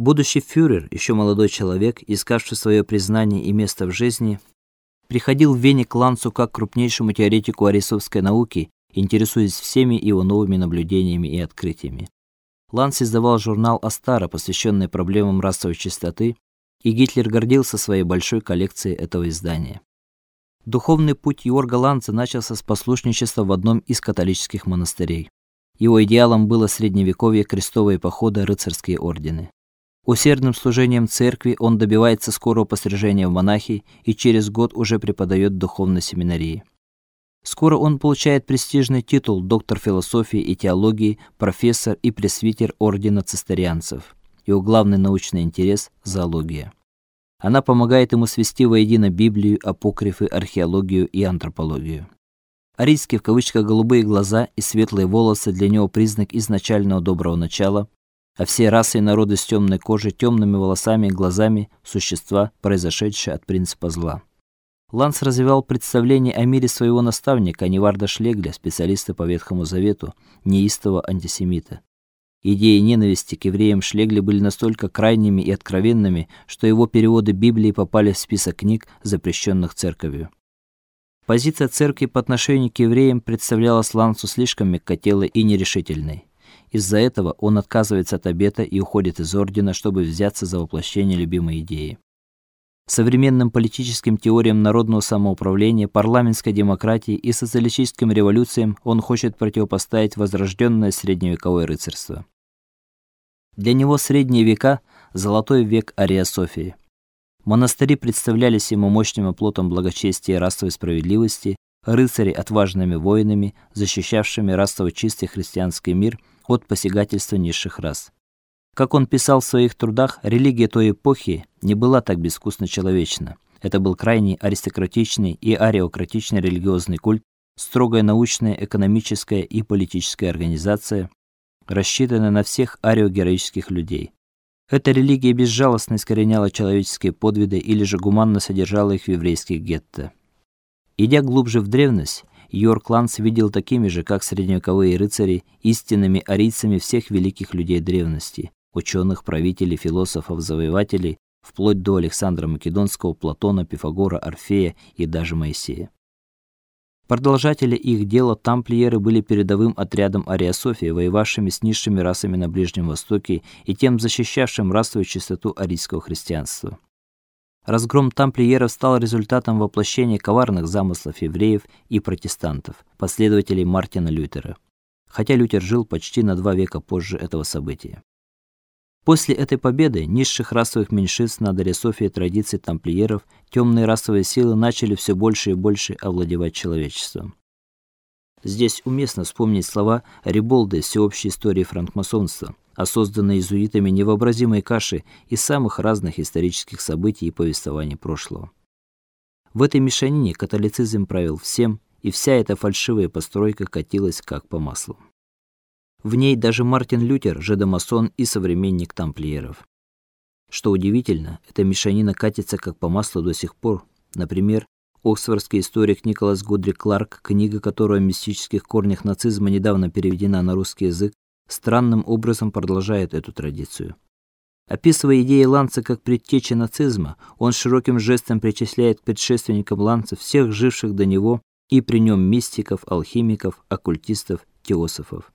Будущий фюрер, еще молодой человек, искавший свое признание и место в жизни, приходил в Вене к Ланцу как к крупнейшему теоретику арисовской науки, интересуясь всеми его новыми наблюдениями и открытиями. Ланц издавал журнал Астара, посвященный проблемам расовой чистоты, и Гитлер гордился своей большой коллекцией этого издания. Духовный путь Йорга Ланца начался с послушничества в одном из католических монастырей. Его идеалом было средневековье, крестовые походы, рыцарские ордены. Усердным служением церкви он добивается скорого пострижения в монахи и через год уже преподает в духовной семинарии. Скоро он получает престижный титул доктор философии и теологии, профессор и пресвитер ордена цистерианцев. Его главный научный интерес зоология. Она помогает ему свести воедино Библию, апокрифы, археологию и антропологию. Арийские в кавычках голубые глаза и светлые волосы для него признак изначального доброго начала, а все расы и народы с темной кожей, темными волосами и глазами существа, произошедшие от принципа зла. Ланс развивал представление о мире своего наставника Неварда Шлегля, специалиста по Ветхому Завету, неистового антисемита. Идеи ненависти к евреям Шлегля были настолько крайними и откровенными, что его переводы Библии попали в список книг, запрещенных церковью. Позиция церкви по отношению к евреям представлялась Лансу слишком мягкотелой и нерешительной. Из-за этого он отказывается от обета и уходит из ордена, чтобы взяться за воплощение любимой идеи. Современным политическим теориям народного самоуправления, парламентской демократии и социалистическим революциям он хочет противопоставить возрожденное средневековое рыцарство. Для него средние века золотой век ариософии. Монастыри представлялись ему мощным оплотом благочестия и расовой справедливости, рыцари отважными воинами, защищавшими расово чистый христианский мир от посягательства низших рас. Как он писал в своих трудах, религия той эпохи не была так безвкусно человечна. Это был крайне аристократичный и ариократичный религиозный культ, строгая научная, экономическая и политическая организация, рассчитанная на всех ариогероических людей. Эта религия безжалостно искореняла человеческие подвиды или же гуманно содержала их в еврейских гетто. Идя глубже в древность, Йорк видел такими же, как средневековые рыцари, истинными арийцами всех великих людей древности, ученых, правителей, философов, завоевателей, вплоть до Александра Македонского, Платона, Пифагора, Орфея и даже Моисея. Продолжатели их дела тамплиеры были передовым отрядом ариософии, воевавшими с низшими расами на Ближнем Востоке и тем защищавшим расовую чистоту арийского христианства. Разгром тамплиеров стал результатом воплощения коварных замыслов евреев и протестантов, последователей Мартина Лютера. Хотя Лютер жил почти на два века позже этого события. После этой победы низших расовых меньшинств над Ариософией традиций тамплиеров темные расовые силы начали все больше и больше овладевать человечеством. Здесь уместно вспомнить слова Риболда из всеобщей истории франкмасонства, о созданной иезуитами невообразимой каши из самых разных исторических событий и повествований прошлого. В этой мешанине католицизм правил всем, и вся эта фальшивая постройка катилась как по маслу. В ней даже Мартин Лютер, жидомасон и современник тамплиеров. Что удивительно, эта мешанина катится как по маслу до сих пор. Например, Оксфордский историк Николас Гудри Кларк, книга которого о мистических корнях нацизма недавно переведена на русский язык, странным образом продолжает эту традицию. Описывая идеи Ланца как предтечи нацизма, он широким жестом причисляет к предшественникам Ланца всех живших до него и при нем мистиков, алхимиков, оккультистов, теософов.